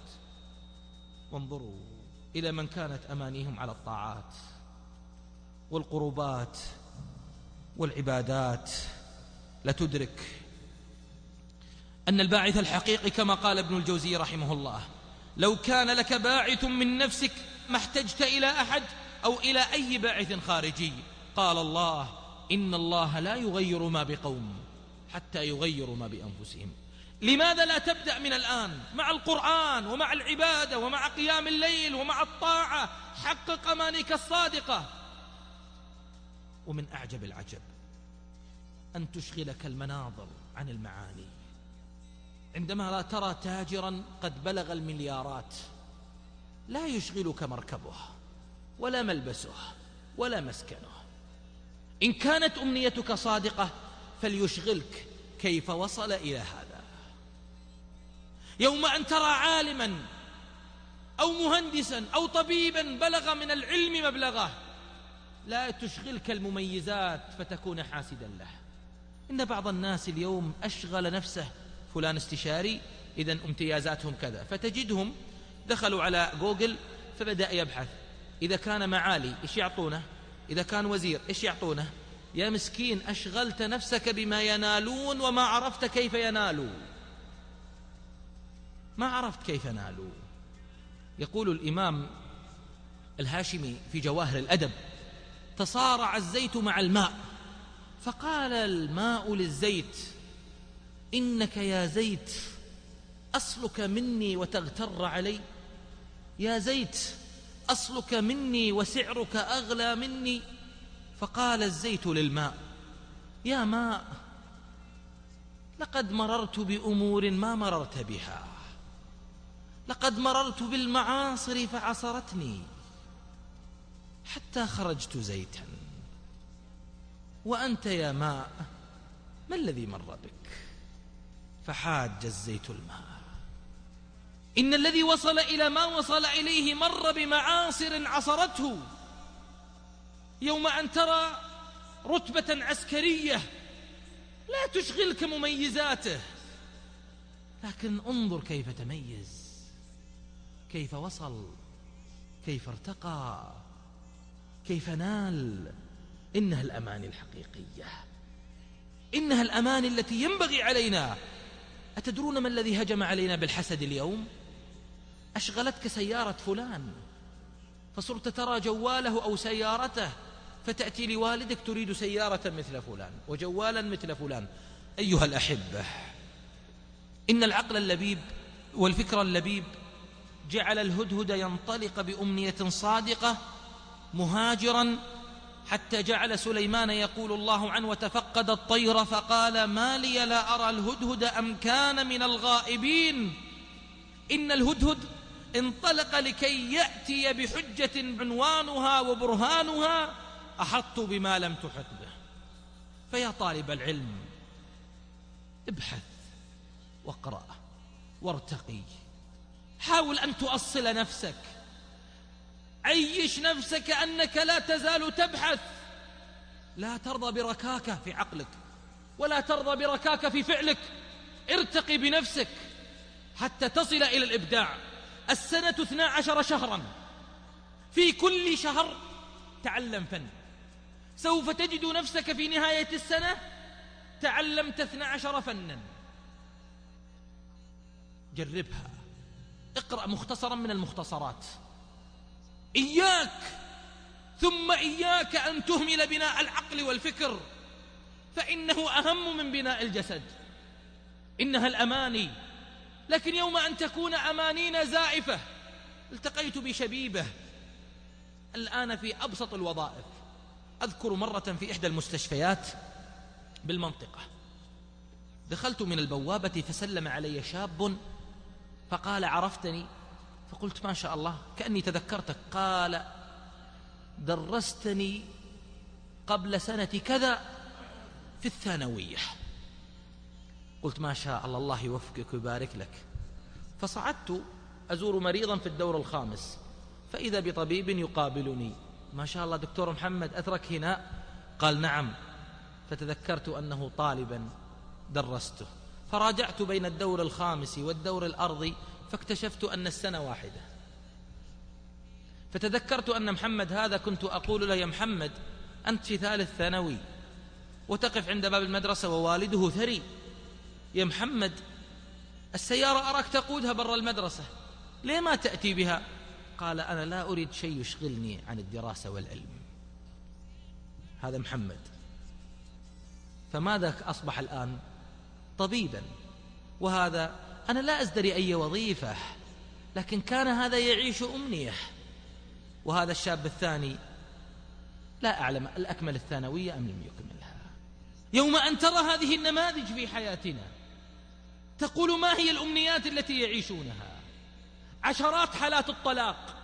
وانظروا. إلى من كانت أمانيهم على الطاعات والقربات والعبادات. لتدرك أن الباعث الحقيقي كما قال ابن الجوزي رحمه الله لو كان لك باعث من نفسك ما احتجت إلى أحد أو إلى أي باعث خارجي قال الله إن الله لا يغير ما بقوم حتى يغيروا ما بأنفسهم. لماذا لا تبدأ من الآن؟ مع القرآن ومع العبادة ومع قيام الليل ومع الطاعة. حقق أمانيك الصادقة. ومن أعجب العجب أن تشغلك المناظر عن المعاني. عندما لا ترى تاجرا قد بلغ المليارات لا يشغلك مركبه ولا ملبسه ولا مسكنه. إن كانت أمنيتك صادقة فليشغلك كيف وصل إلى هذا. يوم أن ترى عالما أو مهندسا أو طبيبا بلغ من العلم مبلغه لا تشغلك المميزات فتكون حاسدا له. إن بعض الناس اليوم أشغل نفسه فلان استشاري إذا امتيازاتهم كذا. فتجدهم دخلوا على جوجل فبدأ يبحث. إذا كان معالي إيش يعطونه؟ إذا كان وزير إيش يعطونه؟ يا مسكين أشغلت نفسك بما ينالون وما عرفت كيف ينالوا ما عرفت كيف نالوا يقول الإمام الهاشمي في جواهر الأدب تصارع الزيت مع الماء. فقال الماء للزيت إنك يا زيت أصلك مني وتغتر علي. يا زيت أصلك مني وسعرك أغلى مني. فقال الزيت للماء يا ماء لقد مررت بأمور ما مررت بها. لقد مررت بالمعاصر فعصرتني حتى خرجت زيتا. وأنت يا ماء ما الذي مر بك؟ فحاج الزيت الماء. إن الذي وصل إلى ما وصل إليه مر بمعاصر عصرته. يوم أن ترى رتبة عسكرية لا تشغلك مميزاته لكن انظر كيف تميز. كيف وصل؟ كيف ارتقى؟ كيف نال؟ إنها الأماني الحقيقية. إنها الأماني التي ينبغي علينا. أتدرون ما الذي هجم علينا بالحسد اليوم؟ أشغلتك سيارة فلان. فصرت ترى جواله أو سيارته. فتأتي لوالدك تريد سيارة مثل فلان وجوالا مثل فلان. أيها الأحبة إن العقل اللبيب والفكر اللبيب جعل الهدهد ينطلق بأمنية صادقة مهاجرا حتى جعل سليمان يقول الله عنه وتفقد الطير فقال ما لي لا أرى الهدهد أم كان من الغائبين. إن الهدهد انطلق لكي يأتي بحجة عنوانها وبرهانها أحط بما لم تحط به. فيا طالب العلم ابحث واقرأ وارتقي. حاول أن تؤصل نفسك. عيش نفسك أنك لا تزال تبحث. لا ترضى بركاكة في عقلك ولا ترضى بركاكة في فعلك. ارتقي بنفسك حتى تصل إلى الإبداع. السنة اثنا عشر شهرا. في كل شهر تعلم فن. سوف تجد نفسك في نهاية السنة تعلمت اثنا عشر فنا. جربها. اقرأ مختصرا من المختصرات. إياك ثم إياك أن تهمل بناء العقل والفكر فإنه أهم من بناء الجسد. إنها الأماني. لكن يوم أن تكون أمانينا زائفة التقيت بشبيبة. الآن في أبسط الوظائف. أذكر مرة في إحدى المستشفيات بالمنطقة. دخلت من البوابة فسلم علي شاب فقال عرفتني. فقلت ما شاء الله. كأني تذكرتك. قال درستني قبل سنة كذا في الثانوية. قلت ما شاء الله. الله يوفقك ويبارك لك. فصعدت أزور مريضا في الدور الخامس. فإذا بطبيب يقابلني ما شاء الله دكتور محمد أترك هنا. قال نعم. فتذكرت أنه طالبا درسته. فراجعت بين الدور الخامس والدور الأرضي فاكتشفت أن السنة واحدة. فتذكرت أن محمد هذا كنت أقول له يا محمد أنت في ثالث ثانوي وتقف عند باب المدرسة ووالده ثري. يا محمد السيارة أراك تقودها برا المدرسة ليه ما تأتي بها؟ قال أنا لا أريد شيء يشغلني عن الدراسة والعلم. هذا محمد. فماذا أصبح الآن؟ طبيبا. وهذا أنا لا أزدري أي وظيفة لكن كان هذا يعيش أمنية. وهذا الشاب الثاني لا أعلم الأكمل الثانوية أم لم يكملها. يوم أن ترى هذه النماذج في حياتنا تقول ما هي الأمنيات التي يعيشونها؟ عشرات حالات الطلاق.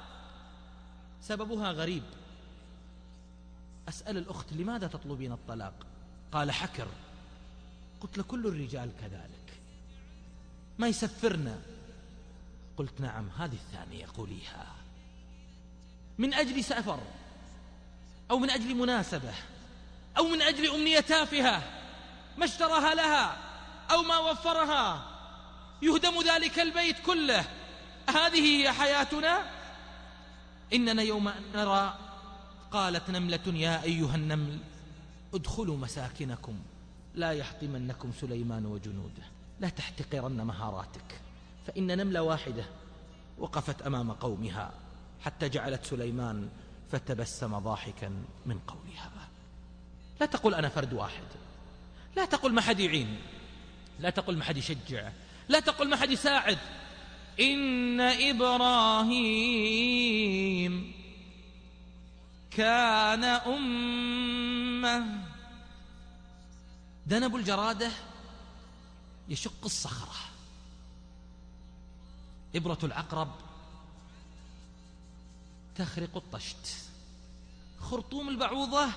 سببها غريب. أسأل الأخت لماذا تطلبين الطلاق؟ قال حكر. قلت له كل الرجال كذلك. ما يسفرنا؟ قلت نعم هذه الثانية قوليها. من أجل سفر أو من أجل مناسبة أو من أجل أمنية تافهة ما اشتراها لها أو ما وفرها. يهدم ذلك البيت كله. هذه هي حياتنا؟ إننا يوم أن نرى قالت نملة يا أيها النمل ادخلوا مساكنكم. لا يحطمنكم سليمان وجنوده لا تحتقرن مهاراتك. فإن نملة واحدة وقفت أمام قومها حتى جعلت سليمان فتبسم ضاحكا من قولها. لا تقل أنا فرد واحد لا تقل ما حد يعين لا تقل ما حد يشجع لا تقل ما حد يساعد. إن إبراهيم كان أمة ذنب الجرادة يشق الصخرة. إبرة العقرب تخرق الطشت. خرطوم البعوضة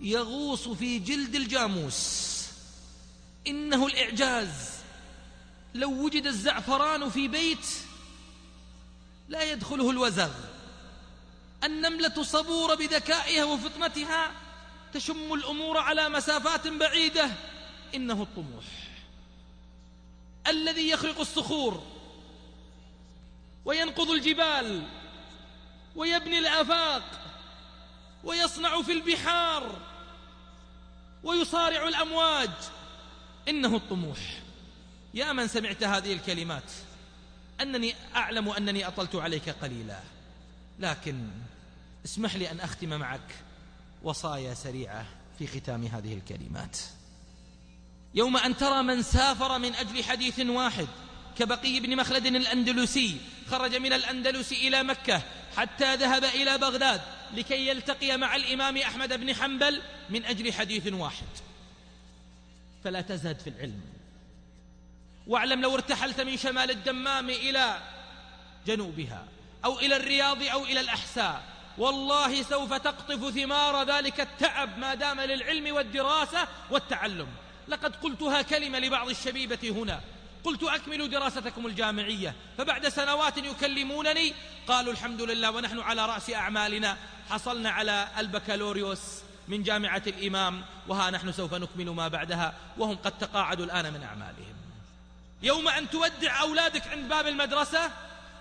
يغوص في جلد الجاموس. إنه الإعجاز. لو وجد الزعفران في بيت لا يدخله الوزغ. النملة صبورة بذكائها وفطنتها تشم الأمور على مسافات بعيدة إنه الطموح الذي يخرق الصخور وينقض الجبال ويبني الآفاق ويصنع في البحار ويصارع الأمواج إنه الطموح يا من سمعت هذه الكلمات أنني أعلم أنني أطلت عليك قليلا لكن اسمح لي أن أختم معك وصايا سريعة في ختام هذه الكلمات. يوم أن ترى من سافر من أجل حديث واحد كبقي بن مخلد الأندلسي خرج من الأندلس إلى مكة حتى ذهب إلى بغداد لكي يلتقي مع الإمام أحمد بن حنبل من أجل حديث واحد. فلا تزهد في العلم. واعلم لو ارتحلت من شمال الدمام إلى جنوبها أو إلى الرياض أو إلى الأحساء والله سوف تقطف ثمار ذلك التعب ما دام للعلم والدراسة والتعلم. لقد قلتها كلمة لبعض الشبيبة هنا. قلت أكملوا دراستكم الجامعية فبعد سنوات يكلمونني قالوا الحمد لله ونحن على رأس أعمالنا. حصلنا على البكالوريوس من جامعة الإمام وها نحن سوف نكمل ما بعدها وهم قد تقاعدوا الآن من أعمالهم. يوم أن تودع أولادك عند باب المدرسة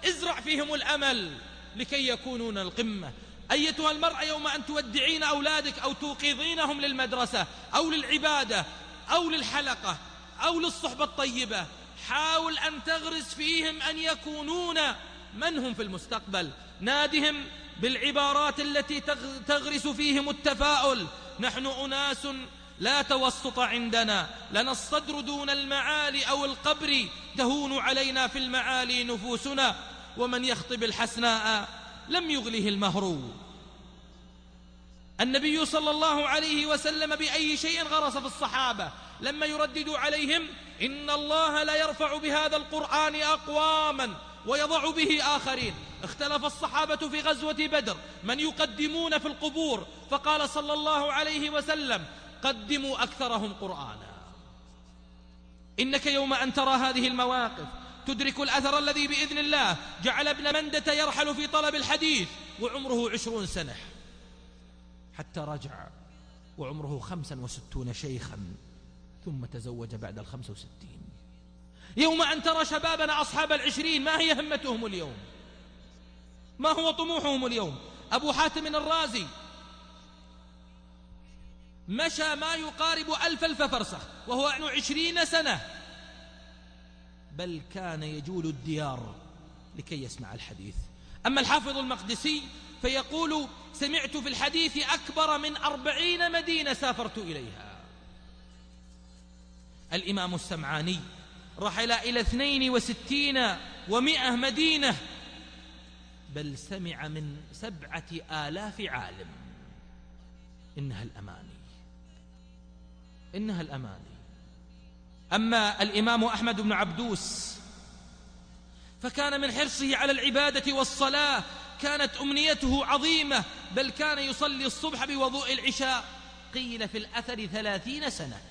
ازرع فيهم الأمل لكي يكونون القمة. أيتها المرأة يوم أن تودعين أولادك أو توقظينهم للمدرسة أو للعبادة أو للحلقة أو للصحبة الطيبة حاول أن تغرس فيهم أن يكونون من هم في المستقبل؟ نادهم بالعبارات التي تغرس فيهم التفاؤل. نحن أناس لا توسط عندنا لنا الصدر دون المعالي أو القبر تهون علينا في المعالي نفوسنا. ومن يخطب الحسناء لم يغله المهر. النبي صلى الله عليه وسلم بأي شيء غرس في الصحابة. لما يرددوا عليهم إن الله لا يرفع بهذا القرآن أقواما ويضع به آخرين. اختلف الصحابة في غزوة بدر من يقدمون في القبور؟ فقال صلى الله عليه وسلم قدموا أكثرهم قرآنا. إنك يوم أن ترى هذه المواقف تدرك الأثر الذي بإذن الله. جعل ابن مندة يرحل في طلب الحديث وعمره عشرون سنة. حتى رجع وعمره خمسا وستون شيخا ثم تزوج بعد الخمس وستين. يوم أن ترى شبابنا أصحاب العشرين ما هي همتهم اليوم؟ ما هو طموحهم اليوم؟ أبو حاتم الرازي مشى ما يقارب ألف ألف فرسخ وهو عشرين سنة. بل كان يجول الديار لكي يسمع الحديث. أما الحافظ المقدسي فيقول سمعت في الحديث أكبر من أربعين مدينة سافرت إليها. الإمام السمعاني رحل إلى اثنين وستين ومئة مدينة بل سمع من سبعة آلاف عالم. إنها الأماني. إنها الأماني. أما الإمام أحمد بن عبدوس فكان من حرصه على العبادة والصلاة كانت أمنيته عظيمة بل كان يصلي الصبح بوضوء العشاء. قيل في الأثر ثلاثين سنة.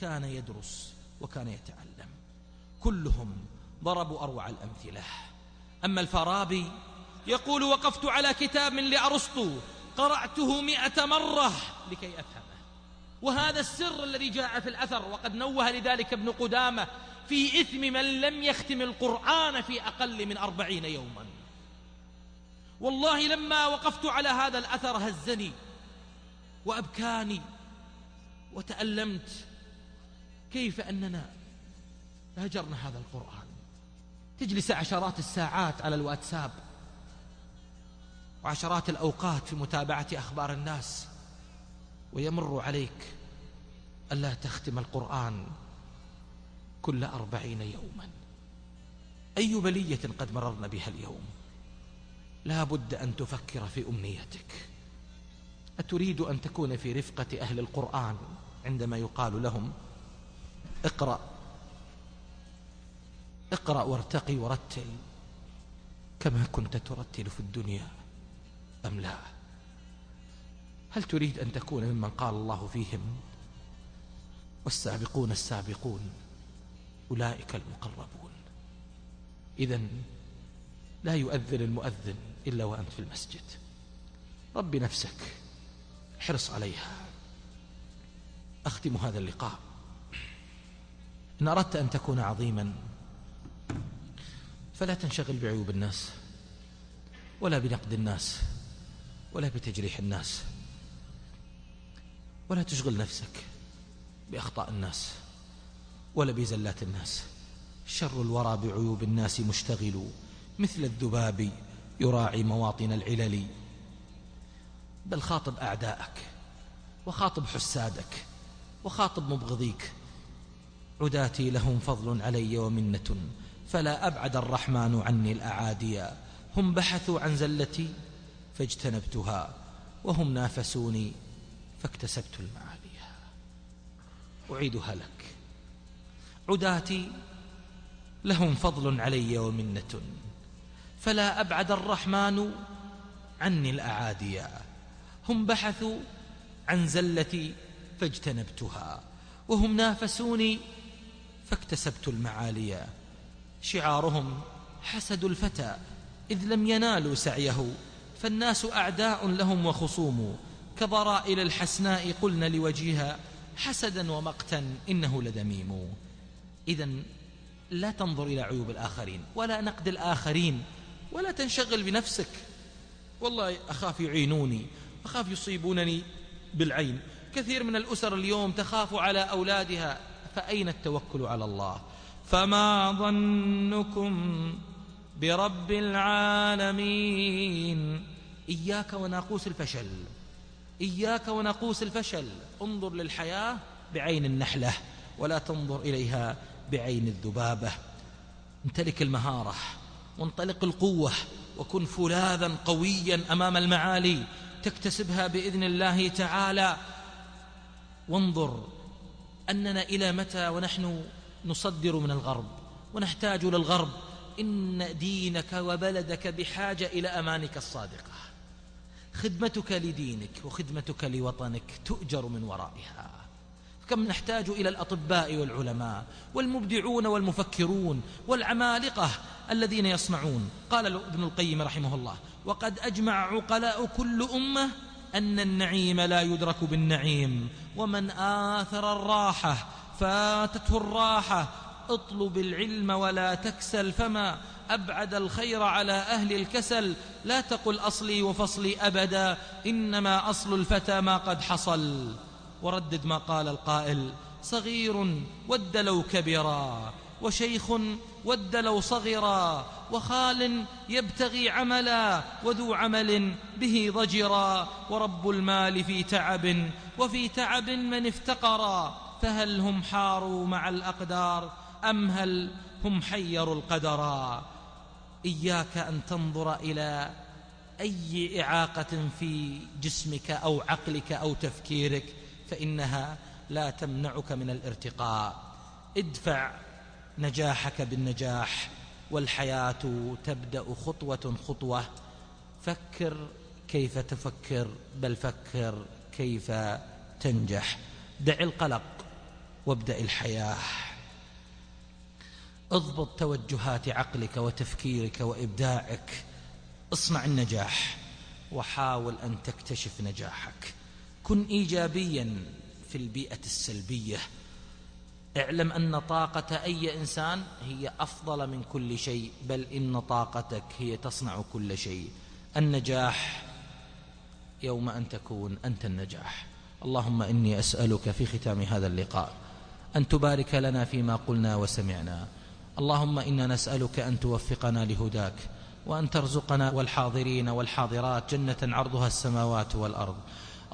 كان يدرس وكان يتعلم. كلهم ضربوا أروع الأمثلة. أما الفارابي يقول وقفت على كتاب لأرسطو قرأته مئة مرة لكي أفهمه وهذا السر الذي جاء في الأثر وقد نوه لذلك ابن قدامة في إثم من لم يختم القرآن في أقل من أربعين يوما. والله لما وقفت على هذا الأثر هزني وأبكاني وتألمت كيف أننا هجرنا هذا القرآن. تجلس عشرات الساعات على الواتساب وعشرات الأوقات في متابعة أخبار الناس. ويمر عليك ألا تختم القرآن كل أربعين يوما. أي بلية قد مررنا بها اليوم؟ لا بد أن تفكر في أمنيتك. أتريد أن تكون في رفقة أهل القرآن عندما يقال لهم اقرأ اقرأ وارتقي ورتل كما كنت ترتل في الدنيا أم لا. هل تريد أن تكون ممن قال الله فيهم والسابقون السابقون أولئك المقربون؟ إذا لا يؤذن المؤذن إلا وأنت في المسجد. رب نفسك حرص عليها. أختم هذا اللقاء. إن أردت أن تكون عظيما فلا تنشغل بعيوب الناس ولا بنقد الناس ولا بتجريح الناس. ولا تشغل نفسك بأخطاء الناس ولا بزلات الناس. شر الورى بعيوب الناس مشتغل مثل الذباب يراعي مواطن العلل. بل خاطب أعداءك وخاطب حسادك وخاطب مبغضيك. عداتي لهم فضل علي ومنة فلا أبعد الرحمن عني الأعادي. هم بحثوا عن زلتي فاجتنبتها وهم نافسوني فاكتسبت المعالي أعيدها لك. عداتي لهم فضل علي ومنة. فلا أبعد الرحمن عني الأعادي. هم بحثوا عن زلتي فاجتنبتها. وهم نافسوني فاكتسبت المعالي. شعارهم حسدوا الفتى إذ لم ينالوا سعيه. فالناس أعداء لهم وخصوم. كضرائل الحسناء قلن لوجيها حسدا ومقتا إنه لدميم. إذا لا تنظر إلى عيوب الآخرين ولا نقد الآخرين ولا تنشغل بنفسك. والله أخاف يعينوني أخاف يصيبونني بالعين. كثير من الأسر اليوم تخاف على أولادها فأين التوكل على الله؟ فما ظنكم برب العالمين؟ إياك وناقوس الفشل. إياك وناقوس الفشل. انظر للحياة بعين النحلة ولا تنظر إليها بعين الذبابة. امتلك المهارة وانطلق القوة وكن فولاذا قويا أمام المعالي. تكتسبها بإذن الله تعالى. وانظر أننا إلى متى ونحن نصدر من الغرب ونحتاج للغرب إن دينك وبلدك بحاجة إلى أمانك الصادقة. خدمتك لدينك وخدمتك لوطنك تؤجر من ورائها. كم نحتاج إلى الأطباء والعلماء والمبدعون والمفكرون والعمالقة الذين يصنعون. قال ابن القيم رحمه الله وقد أجمع عقلاء كل أمة أن النعيم لا يدرك بالنعيم ومن آثر الراحة فاتته الراحة اطلب العلم ولا تكسل فما أبعد الخير على أهل الكسل. لا تقل أصلي وفصلي أبدا إنما أصل الفتى ما قد حصل. وردد ما قال القائل صغير ود لو كبرا وشيخ ود لو صغرا وخال يبتغي عملا وذو عمل به ضجرا. ورب المال في تعب وفي تعب من افتقرا فهل هم حاروا مع الأقدار؟ أم هل هم حيروا القدرا إياك أن تنظر إلى أي إعاقة في جسمك أو عقلك أو تفكيرك فإنها لا تمنعك من الارتقاء. ادفع نجاحك بالنجاح والحياة تبدأ خطوة خطوة. فكر كيف تفكر بل فكر كيف تنجح. دع القلق وابدأ الحياة. اضبط توجهات عقلك وتفكيرك وإبداعك. اصنع النجاح وحاول أن تكتشف نجاحك. كن إيجابيا في البيئة السلبية. اعلم أن طاقة أي إنسان هي أفضل من كل شيء بل إن طاقتك هي تصنع كل شيء. النجاح يوم أن تكون أنت النجاح. اللهم إني أسألك في ختام هذا اللقاء أن تبارك لنا فيما قلنا وسمعنا. اللهم إنا نسألك أن توفقنا لهداك وأن ترزقنا والحاضرين والحاضرات جنة عرضها السماوات والأرض.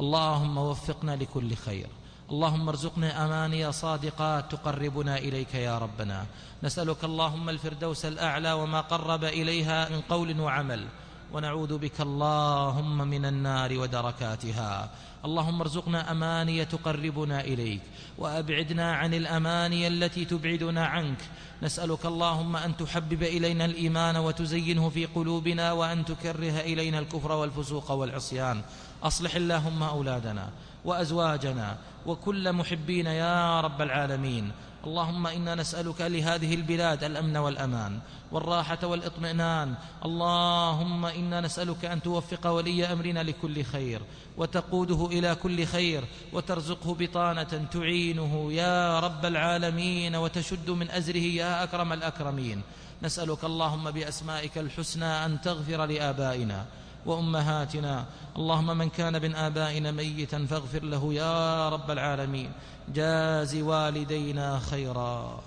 اللهم وفقنا لكل خير. اللهم ارزقنا أماني صادقات تقربنا إليك يا ربنا. نسألك اللهم الفردوس الأعلى وما قرب إليها من قول وعمل. ونعوذ بك اللهم من النار ودركاتها. اللهم ارزقنا أماني تقربنا إليك وأبعدنا عن الأماني التي تبعدنا عنك. نسألك اللهم أن تحبب إلينا الإيمان وتزينه في قلوبنا وأن تكره إلينا الكفر والفسوق والعصيان. أصلح اللهم أولادنا وأزواجنا وكل محبين يا رب العالمين. اللهم إنا نسألك لهذه البلاد الأمن والأمان والراحة والإطمئنان. اللهم إنا نسألك أن توفق ولي أمرنا لكل خير وتقوده إلى كل خير وترزقه بطانة تعينه يا رب العالمين وتشد من أزره يا أكرم الأكرمين. نسألك اللهم بأسمائك الحسنى أن تغفر لآبائنا وأمهاتنا. اللهم من كان من آبائنا ميتا فاغفر له يا رب العالمين. جاز والدينا خيرا.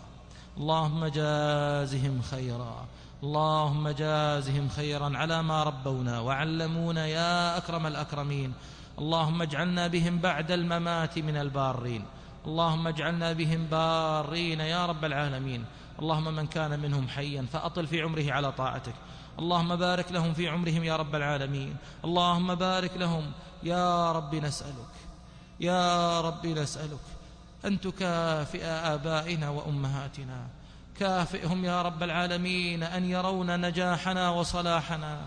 اللهم جازهم خيرا. اللهم جازهم خيرا على ما ربونا وعلمونا يا أكرم الأكرمين. اللهم اجعلنا بهم بعد الممات من البارين. اللهم اجعلنا بهم بارين يا رب العالمين. اللهم من كان منهم حيا فأطل في عمره على طاعتك. اللهم بارك لهم في عمرهم يا رب العالمين. اللهم بارك لهم. يا رب نسألك. يا رب نسألك أن تكافئ آبائنا وأمهاتنا. كافئهم يا رب العالمين أن يرون نجاحنا وصلاحنا.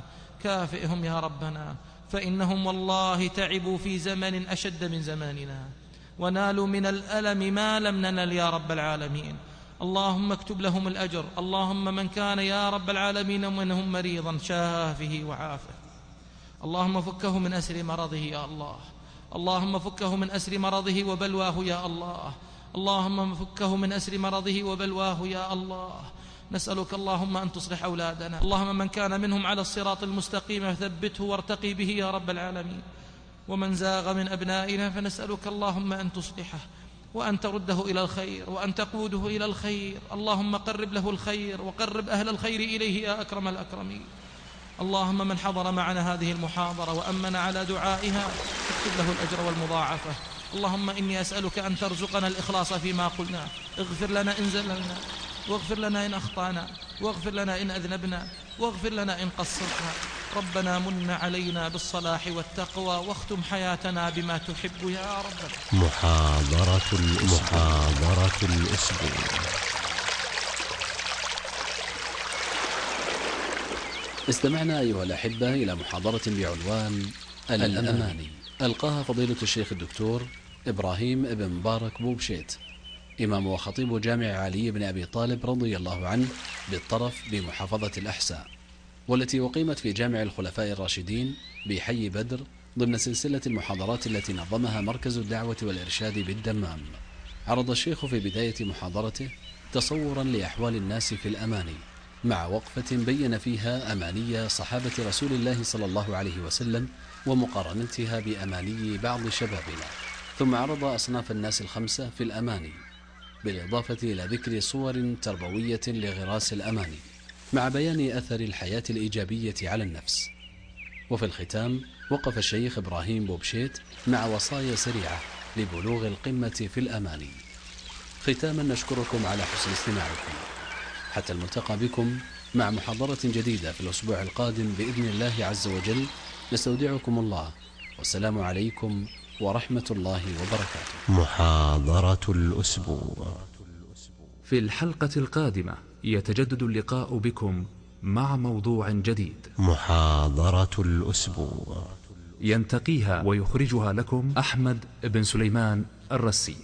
كافئهم يا ربنا. فإنهم والله تعبوا في زمن أشد من زماننا. ونالوا من الألم ما لم ننل يا رب العالمين. اللهم اكتب لهم الأجر. اللهم من كان يا رب العالمين منهم مريضا شافه وعافه. اللهم فكه من أسر مرضه يا الله. اللهم فكه من أسر مرضه وبلواه يا الله. اللهم فكه من أسر مرضه وبلواه يا الله. نسألك اللهم أن تصلح أولادنا. اللهم من كان منهم على الصراط المستقيم فثبته وارتقي به يا رب العالمين. ومن زاغ من أبنائنا فنسألك اللهم أن تصلحه. وأن ترده إلى الخير وأن تقوده إلى الخير. اللهم قرب له الخير وقرب أهل الخير إليه يا أكرم الأكرمين. اللهم من حضر معنا هذه المحاضرة وأمن على دعائها اكتب له الأجر والمضاعفة. اللهم إني أسألك أن ترزقنا الإخلاص فيما قلنا. اغفر لنا إن زللنا واغفر لنا إن أخطأنا واغفر لنا إن أذنبنا واغفر لنا إن قصرنا ربنا من علينا بالصلاح والتقوى واختم حياتنا بما تحب يا رب. محاضرة محاضرة الأسبوع. استمعنا أيها الأحبة إلى محاضرة بعنوان الأماني. ألقاها فضيلة الشيخ الدكتور إبراهيم بن مبارك بوبشيت إمام وخطيب جامع علي بن أبي طالب رضي الله عنه بالطرف بمحافظة الأحساء. والتي أقيمت في جامع الخلفاء الراشدين بحي بدر ضمن سلسلة المحاضرات التي نظمها مركز الدعوة والإرشاد بالدمام. عرض الشيخ في بداية محاضرته تصورا لأحوال الناس في الأماني مع وقفة بين فيها أماني صحابة رسول الله صلى الله عليه وسلم ومقارنتها بأماني بعض شبابنا. ثم عرض أصناف الناس الخمسة في الأماني بالإضافة إلى ذكر صور تربوية لغراس الأماني. مع بيان أثر الحياة الإيجابية على النفس. وفي الختام وقف الشيخ إبراهيم بوبشيت مع وصايا سريعة لبلوغ القمة في الأماني ختاما نشكركم على حسن استماعكم. حتى الملتقى بكم مع محاضرة جديدة في الأسبوع القادم بإذن الله عز وجل. نستودعكم الله. والسلام عليكم ورحمة الله وبركاته. محاضرة الأسبوع. في الحلقة القادمة يتجدد اللقاء بكم مع موضوع جديد. محاضرة الأسبوع. ينتقيها ويخرجها لكم أحمد بن سليمان الرسي.